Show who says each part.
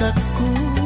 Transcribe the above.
Speaker 1: sakku.